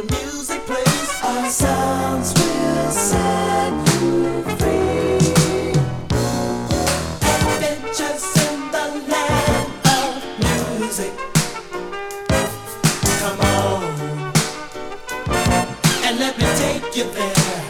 the music plays, our sounds will set you free. Adventures in the land of music. Come on, and let me take you there.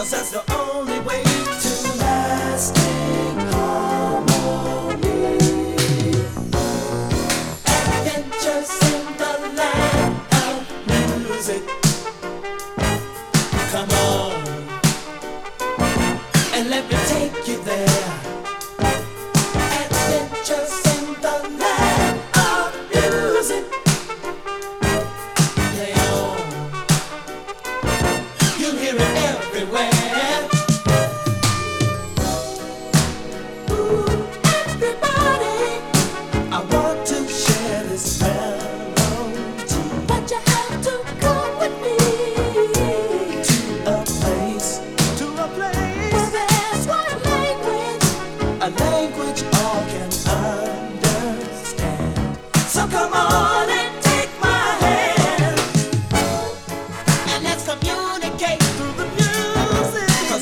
Cause that's the only way to lasting harmony. Adventures in the land of music. Come on, and let me take you there.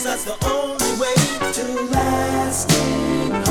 that's the only way to lasting